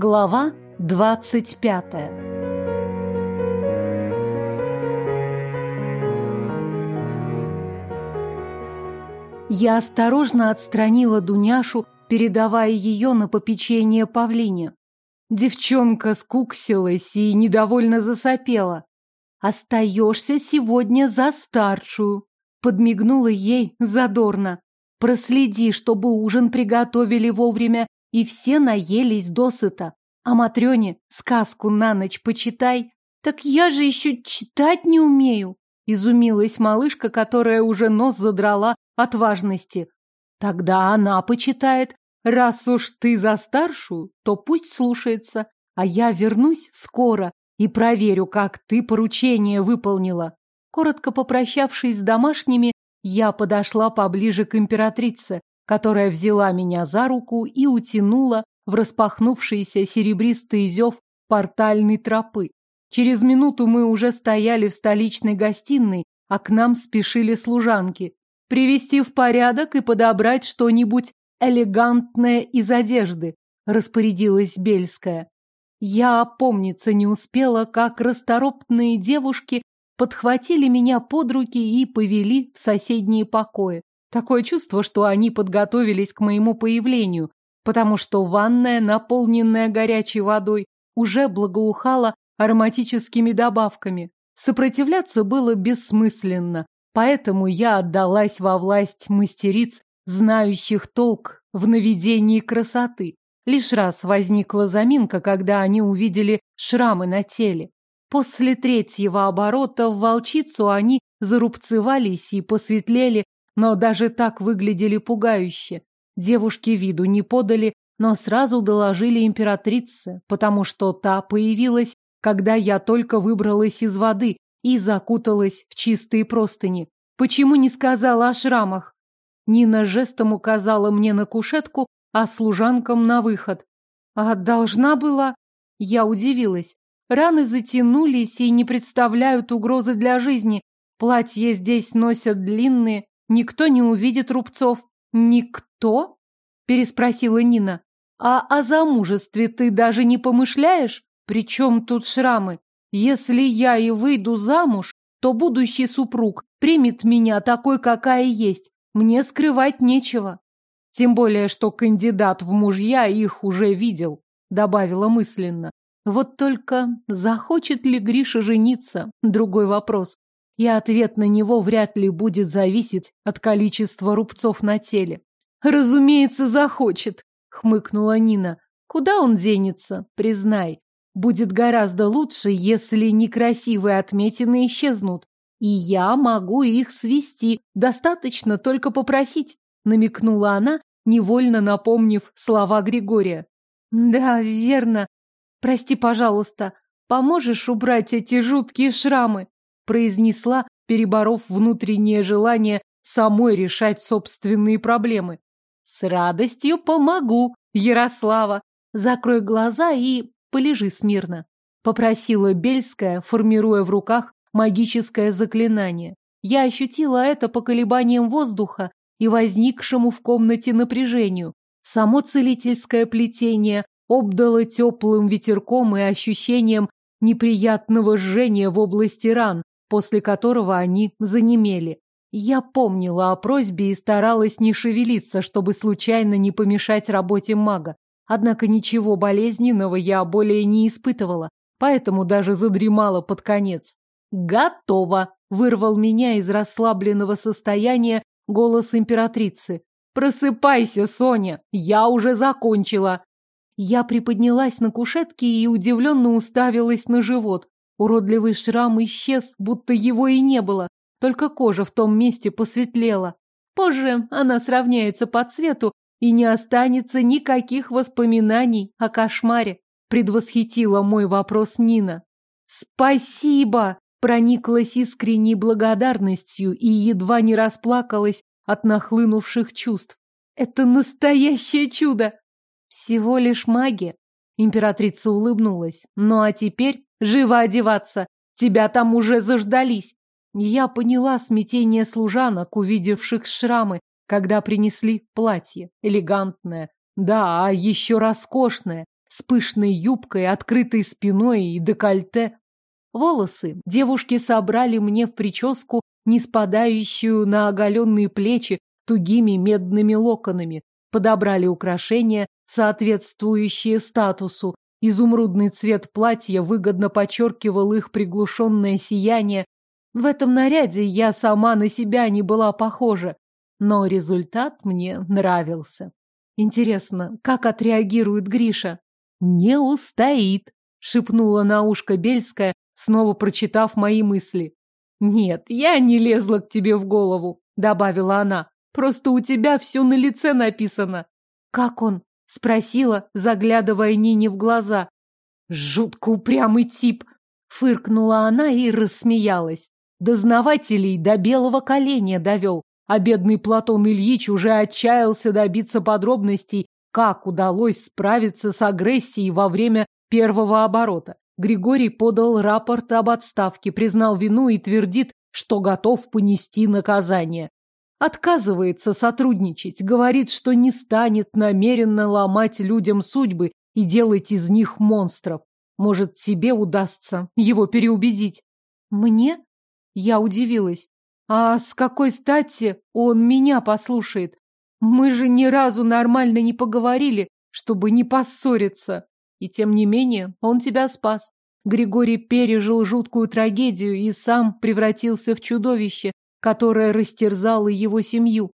Глава двадцать пятая Я осторожно отстранила Дуняшу, передавая ее на попечение павлине. Девчонка скуксилась и недовольно засопела. «Остаешься сегодня за старшую», — подмигнула ей задорно. «Проследи, чтобы ужин приготовили вовремя и все наелись досыта. А Матрёне сказку на ночь почитай». «Так я же еще читать не умею», — изумилась малышка, которая уже нос задрала от важности. Тогда она почитает. Раз уж ты за старшую, то пусть слушается. А я вернусь скоро и проверю, как ты поручение выполнила. Коротко попрощавшись с домашними, я подошла поближе к императрице, которая взяла меня за руку и утянула в распахнувшийся серебристый зев портальной тропы. Через минуту мы уже стояли в столичной гостиной, а к нам спешили служанки привести в порядок и подобрать что-нибудь элегантное из одежды, распорядилась Бельская. Я опомниться не успела, как расторопные девушки подхватили меня под руки и повели в соседние покои. Такое чувство, что они подготовились к моему появлению, потому что ванная, наполненная горячей водой, уже благоухала ароматическими добавками. Сопротивляться было бессмысленно. Поэтому я отдалась во власть мастериц, знающих толк в наведении красоты. Лишь раз возникла заминка, когда они увидели шрамы на теле. После третьего оборота в волчицу они зарубцевались и посветлели, но даже так выглядели пугающе. Девушки виду не подали, но сразу доложили императрице, потому что та появилась, когда я только выбралась из воды, и закуталась в чистые простыни. Почему не сказала о шрамах? Нина жестом указала мне на кушетку, а служанкам на выход. А должна была? Я удивилась. Раны затянулись и не представляют угрозы для жизни. Платья здесь носят длинные, никто не увидит рубцов. Никто? Переспросила Нина. А о замужестве ты даже не помышляешь? Причем тут шрамы? Если я и выйду замуж, то будущий супруг примет меня такой, какая есть. Мне скрывать нечего. Тем более, что кандидат в мужья их уже видел, добавила мысленно. Вот только захочет ли Гриша жениться? Другой вопрос. И ответ на него вряд ли будет зависеть от количества рубцов на теле. Разумеется, захочет, хмыкнула Нина. Куда он денется, признай. Будет гораздо лучше, если некрасивые отметины исчезнут. И я могу их свести, достаточно только попросить, намекнула она, невольно напомнив слова Григория. Да, верно. Прости, пожалуйста, поможешь убрать эти жуткие шрамы? Произнесла, переборов внутреннее желание самой решать собственные проблемы. С радостью помогу, Ярослава. Закрой глаза и полежи смирно», — попросила Бельская, формируя в руках магическое заклинание. Я ощутила это по колебаниям воздуха и возникшему в комнате напряжению. Само целительское плетение обдало теплым ветерком и ощущением неприятного жжения в области ран, после которого они занемели. Я помнила о просьбе и старалась не шевелиться, чтобы случайно не помешать работе мага. Однако ничего болезненного я более не испытывала, поэтому даже задремала под конец. «Готово!» — вырвал меня из расслабленного состояния голос императрицы. «Просыпайся, Соня! Я уже закончила!» Я приподнялась на кушетке и удивленно уставилась на живот. Уродливый шрам исчез, будто его и не было, только кожа в том месте посветлела. Позже она сравняется по цвету и не останется никаких воспоминаний о кошмаре, предвосхитила мой вопрос Нина. Спасибо! Прониклась искренней благодарностью и едва не расплакалась от нахлынувших чувств. Это настоящее чудо! Всего лишь магия. Императрица улыбнулась. Ну а теперь живо одеваться. Тебя там уже заждались. Я поняла смятение служанок, увидевших шрамы, когда принесли платье. Элегантное, да, а еще роскошное, с пышной юбкой, открытой спиной и декольте. Волосы девушки собрали мне в прическу, не спадающую на оголенные плечи тугими медными локонами, подобрали украшения, соответствующие статусу. Изумрудный цвет платья выгодно подчеркивал их приглушенное сияние. В этом наряде я сама на себя не была похожа, но результат мне нравился. Интересно, как отреагирует Гриша? «Не устоит», — шепнула на ушко Бельская, снова прочитав мои мысли. «Нет, я не лезла к тебе в голову», — добавила она. «Просто у тебя все на лице написано». «Как он?» — спросила, заглядывая Нине в глаза. «Жутко упрямый тип», — фыркнула она и рассмеялась. Дознавателей до белого коленя довел, а бедный Платон Ильич уже отчаялся добиться подробностей, как удалось справиться с агрессией во время первого оборота. Григорий подал рапорт об отставке, признал вину и твердит, что готов понести наказание. Отказывается сотрудничать, говорит, что не станет намеренно ломать людям судьбы и делать из них монстров. Может, тебе удастся его переубедить. Мне? Я удивилась. А с какой стати он меня послушает? Мы же ни разу нормально не поговорили, чтобы не поссориться. И тем не менее, он тебя спас. Григорий пережил жуткую трагедию и сам превратился в чудовище, которое растерзало его семью.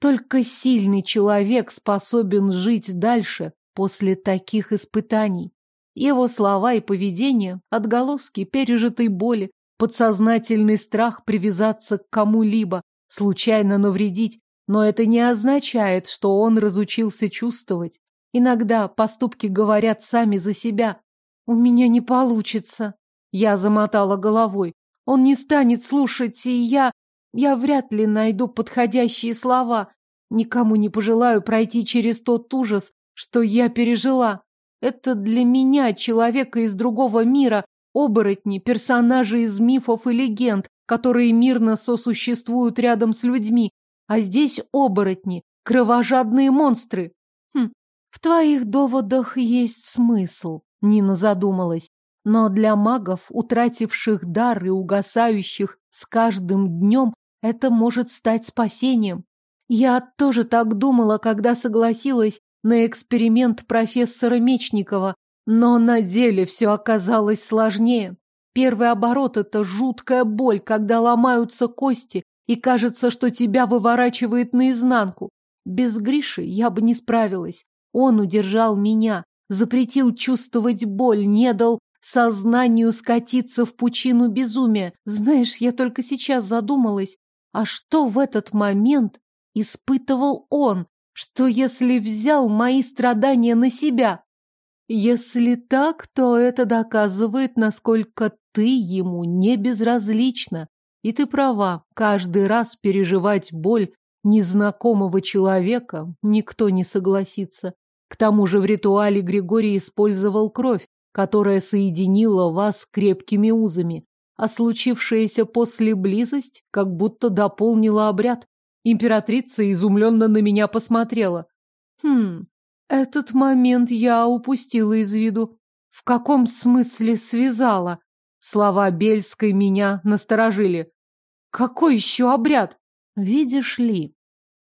Только сильный человек способен жить дальше после таких испытаний. Его слова и поведение – отголоски пережитой боли, подсознательный страх привязаться к кому-либо, случайно навредить, но это не означает, что он разучился чувствовать. Иногда поступки говорят сами за себя. «У меня не получится», — я замотала головой. «Он не станет слушать, и я... Я вряд ли найду подходящие слова. Никому не пожелаю пройти через тот ужас, что я пережила. Это для меня, человека из другого мира, оборотни, персонажи из мифов и легенд, которые мирно сосуществуют рядом с людьми. А здесь оборотни, кровожадные монстры. Хм, в твоих доводах есть смысл, Нина задумалась. Но для магов, утративших дар и угасающих с каждым днем, это может стать спасением. Я тоже так думала, когда согласилась на эксперимент профессора Мечникова, но на деле все оказалось сложнее. Первый оборот – это жуткая боль, когда ломаются кости, и кажется, что тебя выворачивает наизнанку. Без Гриши я бы не справилась. Он удержал меня, запретил чувствовать боль, не дал сознанию скатиться в пучину безумия. Знаешь, я только сейчас задумалась, а что в этот момент испытывал он? Что если взял мои страдания на себя? Если так, то это доказывает, насколько ты ему не безразлична. И ты права, каждый раз переживать боль незнакомого человека никто не согласится. К тому же в ритуале Григорий использовал кровь, которая соединила вас крепкими узами, а случившаяся после близость как будто дополнила обряд. Императрица изумленно на меня посмотрела. Хм, этот момент я упустила из виду. В каком смысле связала? Слова Бельской меня насторожили. Какой еще обряд? Видишь ли,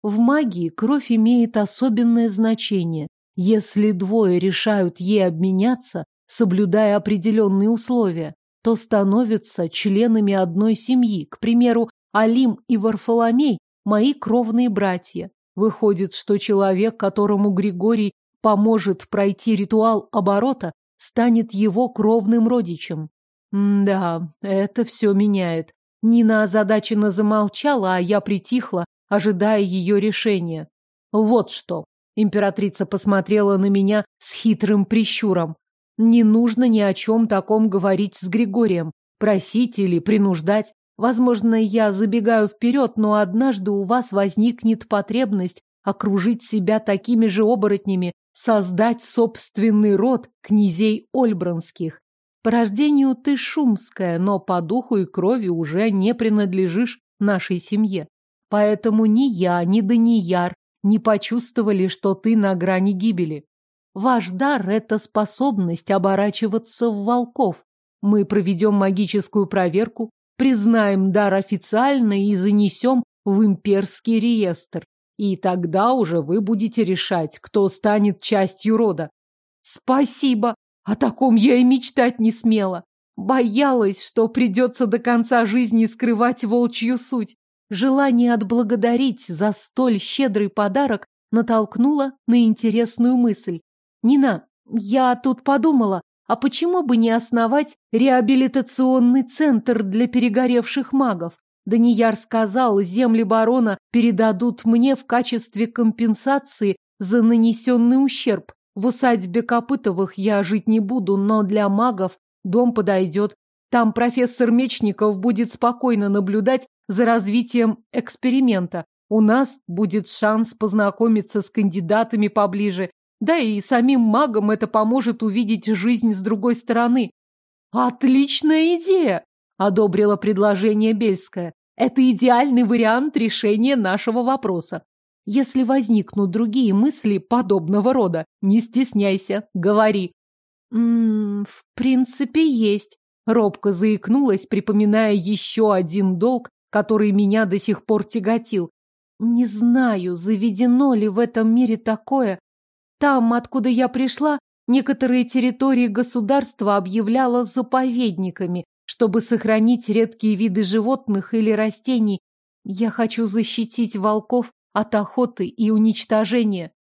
в магии кровь имеет особенное значение. Если двое решают ей обменяться, соблюдая определенные условия, то становятся членами одной семьи. К примеру, Алим и Варфоломей – мои кровные братья. Выходит, что человек, которому Григорий поможет пройти ритуал оборота, станет его кровным родичем. М да, это все меняет. Нина озадаченно замолчала, а я притихла, ожидая ее решения. Вот что. Императрица посмотрела на меня с хитрым прищуром. Не нужно ни о чем таком говорить с Григорием, просить или принуждать. Возможно, я забегаю вперед, но однажды у вас возникнет потребность окружить себя такими же оборотнями, создать собственный род князей Ольбранских. По рождению ты шумская, но по духу и крови уже не принадлежишь нашей семье. Поэтому ни я, ни Данияр не почувствовали, что ты на грани гибели. Ваш дар – это способность оборачиваться в волков. Мы проведем магическую проверку, признаем дар официально и занесем в имперский реестр. И тогда уже вы будете решать, кто станет частью рода. Спасибо! О таком я и мечтать не смела. Боялась, что придется до конца жизни скрывать волчью суть. Желание отблагодарить за столь щедрый подарок натолкнуло на интересную мысль. «Нина, я тут подумала, а почему бы не основать реабилитационный центр для перегоревших магов? Данияр сказал, земли барона передадут мне в качестве компенсации за нанесенный ущерб. В усадьбе Копытовых я жить не буду, но для магов дом подойдет. Там профессор Мечников будет спокойно наблюдать за развитием эксперимента. У нас будет шанс познакомиться с кандидатами поближе. Да и самим магам это поможет увидеть жизнь с другой стороны. Отличная идея! одобрила предложение Бельская. Это идеальный вариант решения нашего вопроса. Если возникнут другие мысли подобного рода, не стесняйся, говори. М -м, в принципе, есть. Робко заикнулась, припоминая еще один долг, который меня до сих пор тяготил. Не знаю, заведено ли в этом мире такое. Там, откуда я пришла, некоторые территории государства объявляло заповедниками, чтобы сохранить редкие виды животных или растений. Я хочу защитить волков от охоты и уничтожения.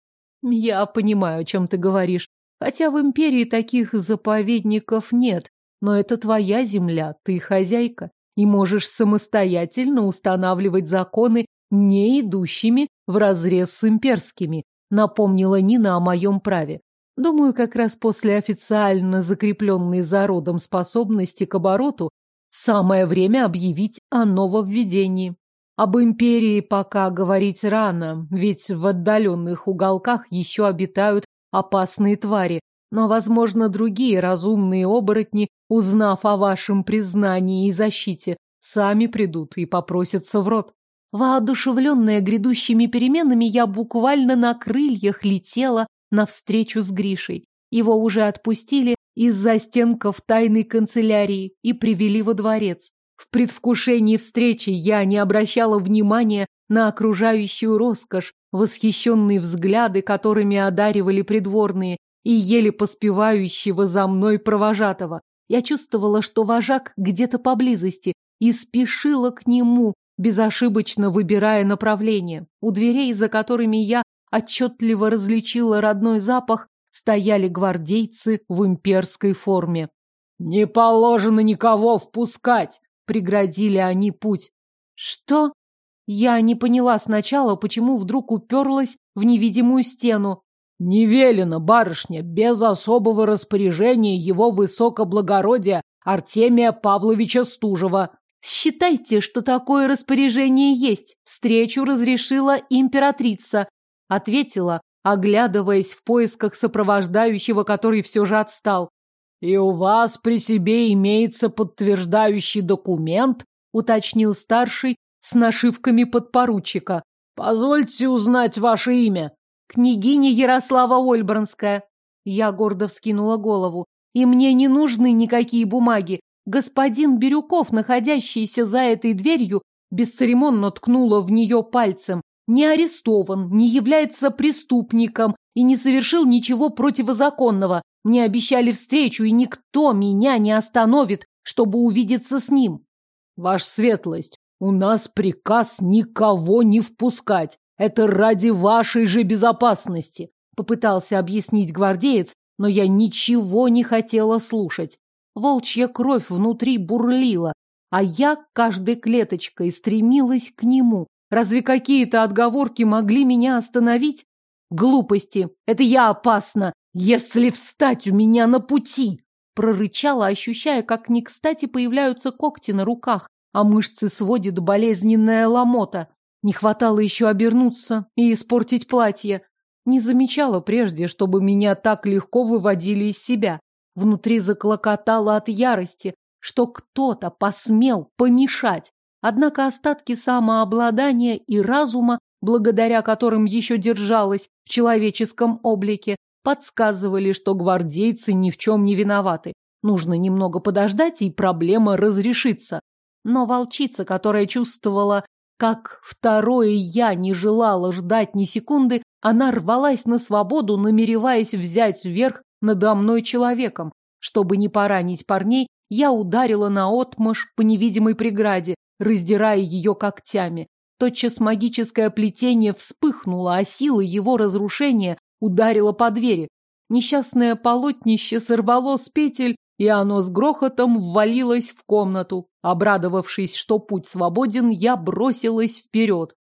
Я понимаю, о чем ты говоришь. Хотя в империи таких заповедников нет. Но это твоя земля, ты хозяйка, и можешь самостоятельно устанавливать законы, не идущими вразрез с имперскими, напомнила Нина о моем праве. Думаю, как раз после официально закрепленной за родом способности к обороту самое время объявить о нововведении. Об империи пока говорить рано, ведь в отдаленных уголках еще обитают опасные твари, но, возможно, другие разумные оборотни, узнав о вашем признании и защите, сами придут и попросятся в рот. Воодушевленная грядущими переменами, я буквально на крыльях летела навстречу с Гришей. Его уже отпустили из-за стенков тайной канцелярии и привели во дворец. В предвкушении встречи я не обращала внимания на окружающую роскошь, восхищенные взгляды, которыми одаривали придворные, и еле поспевающего за мной провожатого. Я чувствовала, что вожак где-то поблизости, и спешила к нему, безошибочно выбирая направление. У дверей, за которыми я отчетливо различила родной запах, стояли гвардейцы в имперской форме. «Не положено никого впускать!» — преградили они путь. «Что?» Я не поняла сначала, почему вдруг уперлась в невидимую стену. «Не велено, барышня, без особого распоряжения его высокоблагородия Артемия Павловича Стужева». «Считайте, что такое распоряжение есть. Встречу разрешила императрица», — ответила, оглядываясь в поисках сопровождающего, который все же отстал. «И у вас при себе имеется подтверждающий документ?» — уточнил старший, с нашивками подпоручика. «Позвольте узнать ваше имя». «Княгиня Ярослава Ольбранская». Я гордо вскинула голову. «И мне не нужны никакие бумаги. Господин Бирюков, находящийся за этой дверью, бесцеремонно ткнула в нее пальцем. Не арестован, не является преступником и не совершил ничего противозаконного. Мне обещали встречу, и никто меня не остановит, чтобы увидеться с ним. Ваша светлость, у нас приказ никого не впускать. Это ради вашей же безопасности, попытался объяснить гвардеец, но я ничего не хотела слушать. Волчья кровь внутри бурлила, а я каждой клеточкой стремилась к нему. Разве какие-то отговорки могли меня остановить? Глупости. Это я опасна, если встать у меня на пути, прорычала, ощущая, как не кстати появляются когти на руках, а мышцы сводит болезненная ломота. Не хватало еще обернуться и испортить платье. Не замечала прежде, чтобы меня так легко выводили из себя. Внутри заклокотало от ярости, что кто-то посмел помешать. Однако остатки самообладания и разума, благодаря которым еще держалась в человеческом облике, подсказывали, что гвардейцы ни в чем не виноваты. Нужно немного подождать, и проблема разрешится. Но волчица, которая чувствовала, как второе я не желала ждать ни секунды, она рвалась на свободу, намереваясь взять верх надо мной человеком. Чтобы не поранить парней, я ударила на отмашь по невидимой преграде, раздирая ее когтями. Тотчас магическое плетение вспыхнуло, а сила его разрушения ударила по двери. Несчастное полотнище сорвало с петель, и оно с грохотом ввалилось в комнату. Обрадовавшись, что путь свободен, я бросилась вперед.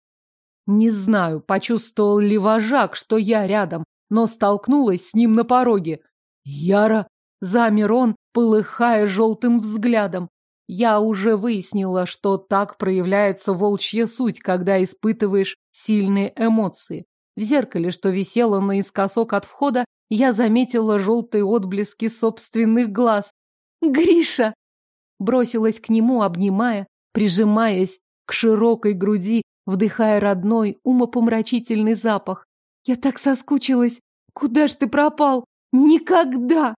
Не знаю, почувствовал ли вожак, что я рядом, но столкнулась с ним на пороге. «Яра!» — замер он, полыхая желтым взглядом. Я уже выяснила, что так проявляется волчья суть, когда испытываешь сильные эмоции. В зеркале, что висело наискосок от входа, я заметила желтые отблески собственных глаз. «Гриша!» Бросилась к нему, обнимая, прижимаясь к широкой груди, вдыхая родной, умопомрачительный запах. «Я так соскучилась! Куда ж ты пропал? Никогда!»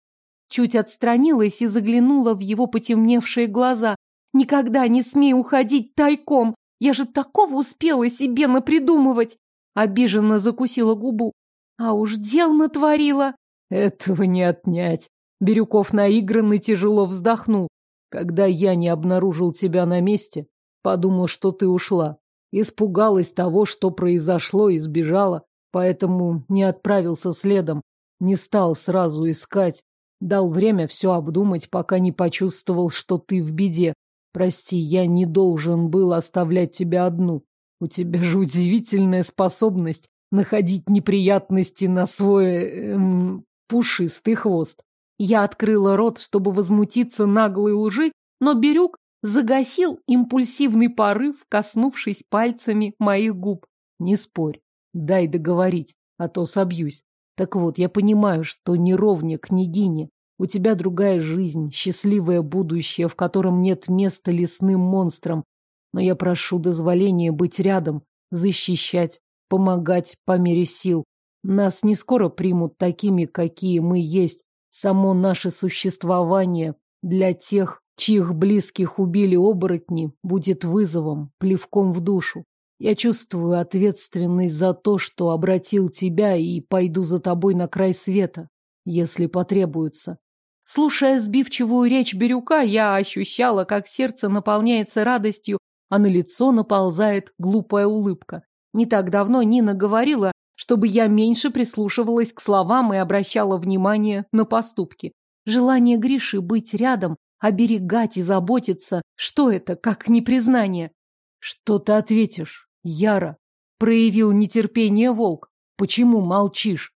Чуть отстранилась и заглянула в его потемневшие глаза. «Никогда не смей уходить тайком! Я же такого успела себе напридумывать!» Обиженно закусила губу. «А уж дел натворила!» «Этого не отнять!» Бирюков наигранно тяжело вздохнул. «Когда я не обнаружил тебя на месте, подумал, что ты ушла. Испугалась того, что произошло, и сбежала, поэтому не отправился следом, не стал сразу искать, Дал время все обдумать, пока не почувствовал, что ты в беде. Прости, я не должен был оставлять тебя одну. У тебя же удивительная способность находить неприятности на свой эм, пушистый хвост. Я открыла рот, чтобы возмутиться наглой лжи, но Бирюк загасил импульсивный порыв, коснувшись пальцами моих губ. Не спорь, дай договорить, а то собьюсь. Так вот, я понимаю, что не ровня княгине. У тебя другая жизнь, счастливое будущее, в котором нет места лесным монстрам. Но я прошу дозволения быть рядом, защищать, помогать по мере сил. Нас не скоро примут такими, какие мы есть. Само наше существование для тех, чьих близких убили оборотни, будет вызовом, плевком в душу. Я чувствую ответственность за то, что обратил тебя и пойду за тобой на край света, если потребуется. Слушая сбивчивую речь Бирюка, я ощущала, как сердце наполняется радостью, а на лицо наползает глупая улыбка. Не так давно Нина говорила, чтобы я меньше прислушивалась к словам и обращала внимание на поступки. Желание Гриши быть рядом, оберегать и заботиться, что это, как непризнание? Что ты ответишь? Яра, проявил нетерпение волк. Почему молчишь?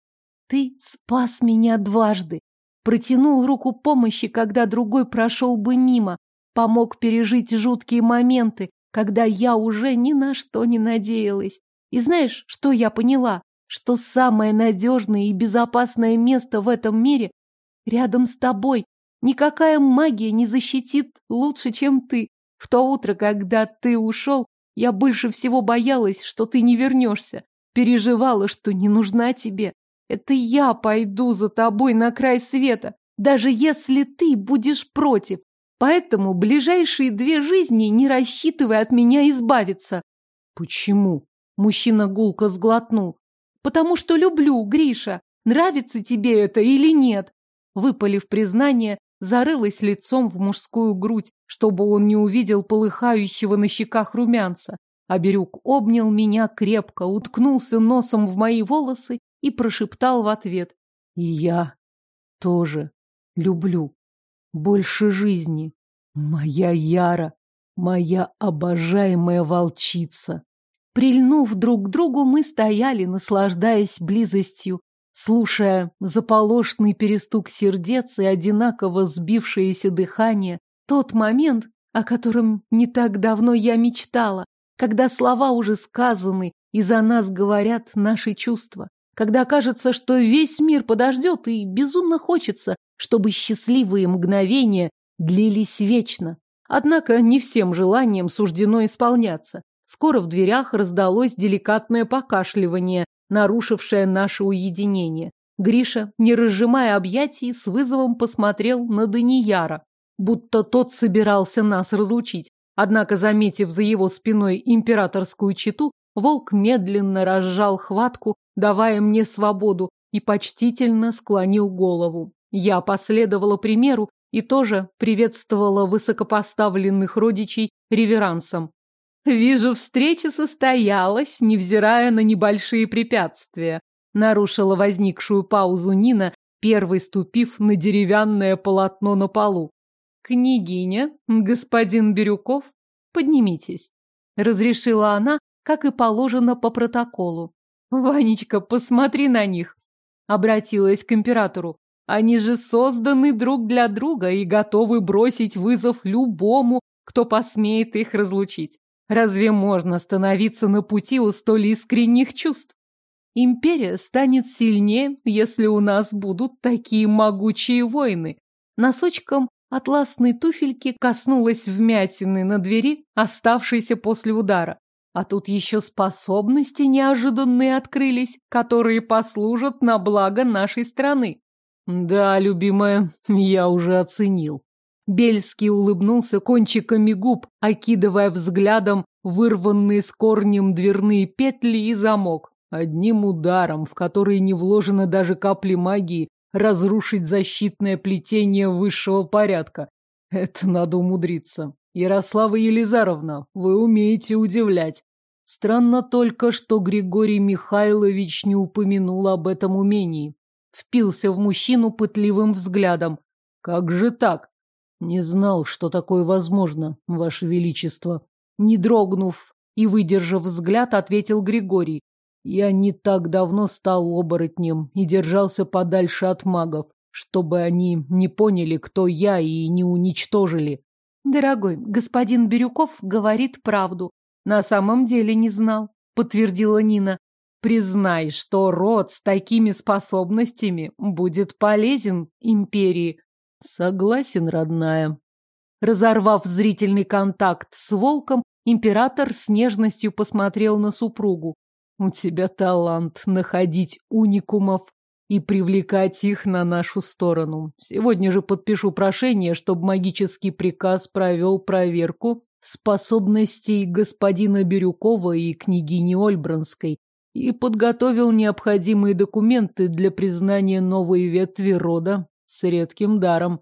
Ты спас меня дважды. Протянул руку помощи, когда другой прошел бы мимо. Помог пережить жуткие моменты, когда я уже ни на что не надеялась. И знаешь, что я поняла? Что самое надежное и безопасное место в этом мире рядом с тобой. Никакая магия не защитит лучше, чем ты. В то утро, когда ты ушел, я больше всего боялась, что ты не вернешься. Переживала, что не нужна тебе. Это я пойду за тобой на край света, даже если ты будешь против. Поэтому ближайшие две жизни не рассчитывай от меня избавиться. Почему? Мужчина гулко сглотнул. Потому что люблю, Гриша. Нравится тебе это или нет? Выпалив признание, зарылась лицом в мужскую грудь, чтобы он не увидел полыхающего на щеках румянца. А Бирюк обнял меня крепко, уткнулся носом в мои волосы и прошептал в ответ. Я тоже люблю. Больше жизни. Моя Яра, моя обожаемая волчица. Прильнув друг к другу, мы стояли, наслаждаясь близостью, слушая заполошный перестук сердец и одинаково сбившееся дыхание, тот момент, о котором не так давно я мечтала, когда слова уже сказаны и за нас говорят наши чувства, когда кажется, что весь мир подождет и безумно хочется, чтобы счастливые мгновения длились вечно. Однако не всем желаниям суждено исполняться. Скоро в дверях раздалось деликатное покашливание, нарушившее наше уединение. Гриша, не разжимая объятий, с вызовом посмотрел на Данияра, будто тот собирался нас разлучить. Однако, заметив за его спиной императорскую читу, волк медленно разжал хватку, давая мне свободу, и почтительно склонил голову. Я последовала примеру и тоже приветствовала высокопоставленных родичей реверансом. «Вижу, встреча состоялась, невзирая на небольшие препятствия», нарушила возникшую паузу Нина, первой ступив на деревянное полотно на полу. «Княгиня, господин Бирюков, поднимитесь», разрешила она, как и положено по протоколу. «Ванечка, посмотри на них», обратилась к императору. Они же созданы друг для друга и готовы бросить вызов любому, кто посмеет их разлучить. Разве можно становиться на пути у столь искренних чувств? Империя станет сильнее, если у нас будут такие могучие воины. Носочком атласной туфельки коснулась вмятины на двери, оставшейся после удара. А тут еще способности неожиданные открылись, которые послужат на благо нашей страны. Да, любимая, я уже оценил. Бельский улыбнулся кончиками губ, окидывая взглядом вырванные с корнем дверные петли и замок. Одним ударом, в который не вложено даже капли магии, разрушить защитное плетение высшего порядка. Это надо умудриться. Ярослава Елизаровна, вы умеете удивлять. Странно только, что Григорий Михайлович не упомянул об этом умении. Впился в мужчину пытливым взглядом. Как же так? Не знал, что такое возможно, Ваше Величество. Не дрогнув и выдержав взгляд, ответил Григорий. Я не так давно стал оборотнем и держался подальше от магов, чтобы они не поняли, кто я, и не уничтожили. Дорогой, господин Бирюков говорит правду. На самом деле не знал, подтвердила Нина. Признай, что род с такими способностями будет полезен империи. Согласен, родная. Разорвав зрительный контакт с волком, император с нежностью посмотрел на супругу. У тебя талант находить уникумов и привлекать их на нашу сторону. Сегодня же подпишу прошение, чтобы магический приказ провел проверку способностей господина Бирюкова и княгини Ольбранской и подготовил необходимые документы для признания новой ветви рода с редким даром.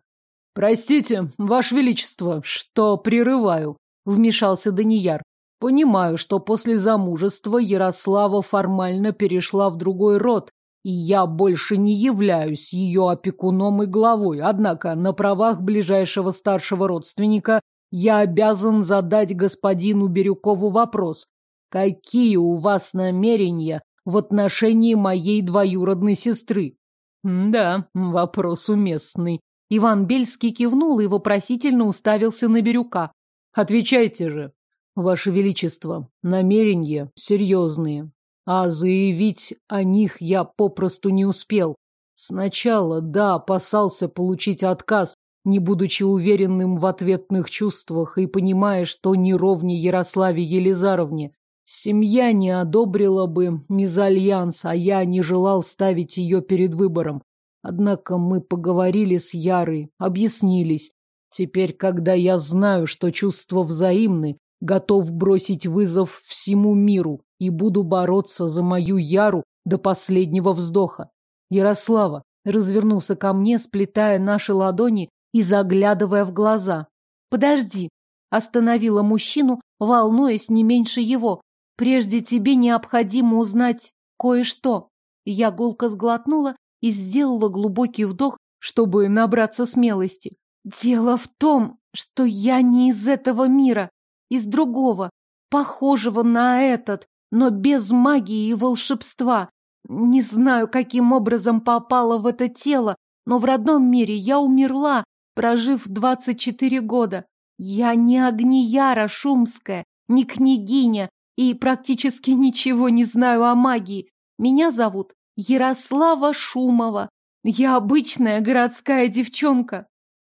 «Простите, Ваше Величество, что прерываю», — вмешался Данияр. «Понимаю, что после замужества Ярослава формально перешла в другой род, и я больше не являюсь ее опекуном и главой, однако на правах ближайшего старшего родственника я обязан задать господину Бирюкову вопрос. Какие у вас намерения в отношении моей двоюродной сестры? Да, вопрос уместный. Иван Бельский кивнул и вопросительно уставился на Бирюка. Отвечайте же. Ваше Величество, намерения серьезные. А заявить о них я попросту не успел. Сначала, да, опасался получить отказ, не будучи уверенным в ответных чувствах и понимая, что не ровнее Ярославе Елизаровне. Семья не одобрила бы мезальянс, а я не желал ставить ее перед выбором. Однако мы поговорили с Ярой, объяснились. Теперь, когда я знаю, что чувства взаимны, готов бросить вызов всему миру и буду бороться за мою Яру до последнего вздоха. Ярослава развернулся ко мне, сплетая наши ладони и заглядывая в глаза. «Подожди!» – остановила мужчину, волнуясь не меньше его. «Прежде тебе необходимо узнать кое-что». Я гулко сглотнула и сделала глубокий вдох, чтобы набраться смелости. «Дело в том, что я не из этого мира, из другого, похожего на этот, но без магии и волшебства. Не знаю, каким образом попала в это тело, но в родном мире я умерла прожив двадцать четыре года. Я не Агнияра Шумская, не княгиня и практически ничего не знаю о магии. Меня зовут Ярослава Шумова. Я обычная городская девчонка.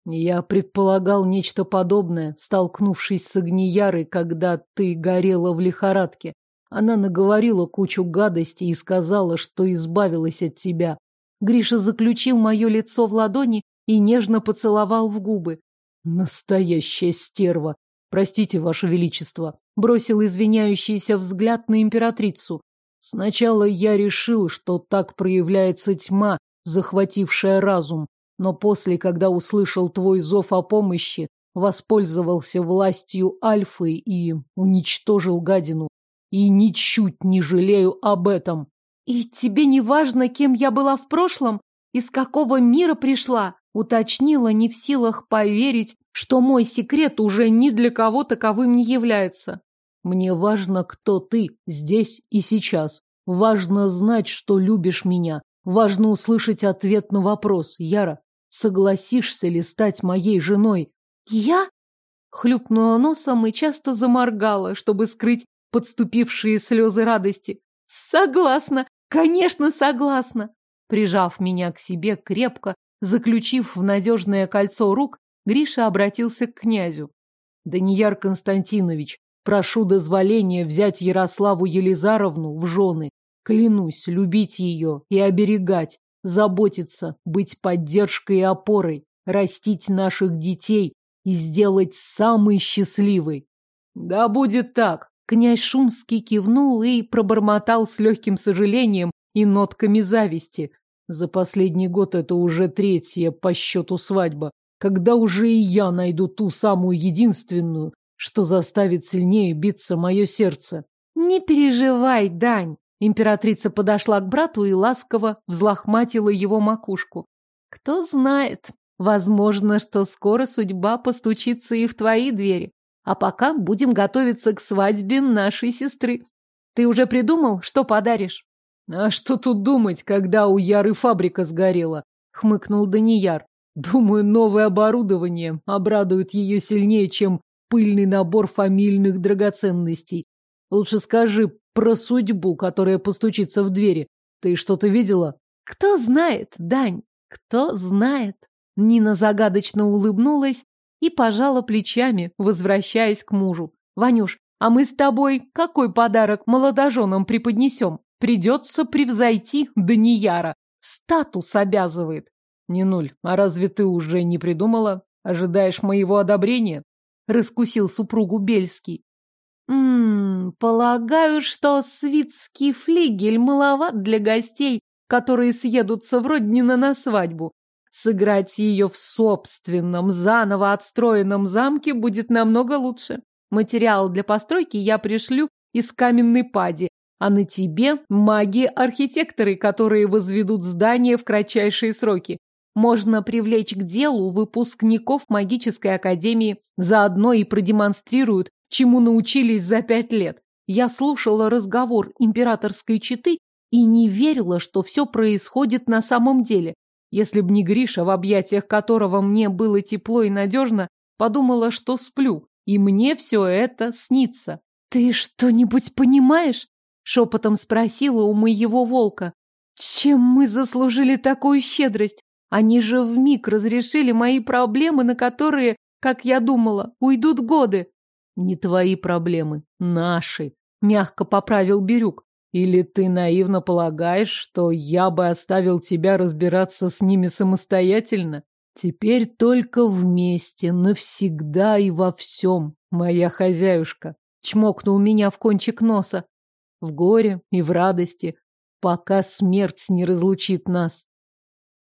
Я предполагал нечто подобное, столкнувшись с Агниярой, когда ты горела в лихорадке. Она наговорила кучу гадостей и сказала, что избавилась от тебя. Гриша заключил мое лицо в ладони и нежно поцеловал в губы. Настоящая стерва. Простите, ваше величество. Бросил извиняющийся взгляд на императрицу. Сначала я решил, что так проявляется тьма, захватившая разум, но после, когда услышал твой зов о помощи, воспользовался властью Альфы и уничтожил гадину. И ничуть не жалею об этом. И тебе не важно, кем я была в прошлом? Из какого мира пришла? Уточнила, не в силах поверить, что мой секрет уже ни для кого таковым не является. Мне важно, кто ты здесь и сейчас. Важно знать, что любишь меня. Важно услышать ответ на вопрос. Яра, согласишься ли стать моей женой? Я? Хлюпнула носом и часто заморгала, чтобы скрыть подступившие слезы радости. Согласна, конечно, согласна. Прижав меня к себе крепко, заключив в надежное кольцо рук, Гриша обратился к князю. Данияр Константинович, прошу дозволения взять Ярославу Елизаровну в жены. Клянусь любить ее и оберегать, заботиться, быть поддержкой и опорой, растить наших детей и сделать самой счастливой. Да будет так. Князь Шумский кивнул и пробормотал с легким сожалением и нотками зависти. За последний год это уже третья по счету свадьба когда уже и я найду ту самую единственную, что заставит сильнее биться мое сердце. Не переживай, Дань. Императрица подошла к брату и ласково взлохматила его макушку. Кто знает, возможно, что скоро судьба постучится и в твои двери. А пока будем готовиться к свадьбе нашей сестры. Ты уже придумал, что подаришь? А что тут думать, когда у Яры фабрика сгорела? Хмыкнул Данияр. Думаю, новое оборудование обрадует ее сильнее, чем пыльный набор фамильных драгоценностей. Лучше скажи про судьбу, которая постучится в двери. Ты что-то видела? Кто знает, Дань, кто знает. Нина загадочно улыбнулась и пожала плечами, возвращаясь к мужу. Ванюш, а мы с тобой какой подарок молодоженам преподнесем? Придется превзойти Данияра. Статус обязывает. Не нуль. А разве ты уже не придумала? Ожидаешь моего одобрения? Раскусил супругу Бельский. Ммм, полагаю, что свитский флигель маловат для гостей, которые съедутся в Роднино на свадьбу. Сыграть ее в собственном, заново отстроенном замке будет намного лучше. Материал для постройки я пришлю из каменной пади, а на тебе маги-архитекторы, которые возведут здание в кратчайшие сроки можно привлечь к делу выпускников магической академии, заодно и продемонстрируют, чему научились за пять лет. Я слушала разговор императорской четы и не верила, что все происходит на самом деле. Если б не Гриша, в объятиях которого мне было тепло и надежно, подумала, что сплю, и мне все это снится. «Ты что-нибудь понимаешь?» — шепотом спросила у моего волка. «Чем мы заслужили такую щедрость? Они же вмиг разрешили мои проблемы, на которые, как я думала, уйдут годы. Не твои проблемы, наши, мягко поправил Бирюк. Или ты наивно полагаешь, что я бы оставил тебя разбираться с ними самостоятельно? Теперь только вместе, навсегда и во всем, моя хозяюшка. Чмокнул меня в кончик носа. В горе и в радости, пока смерть не разлучит нас.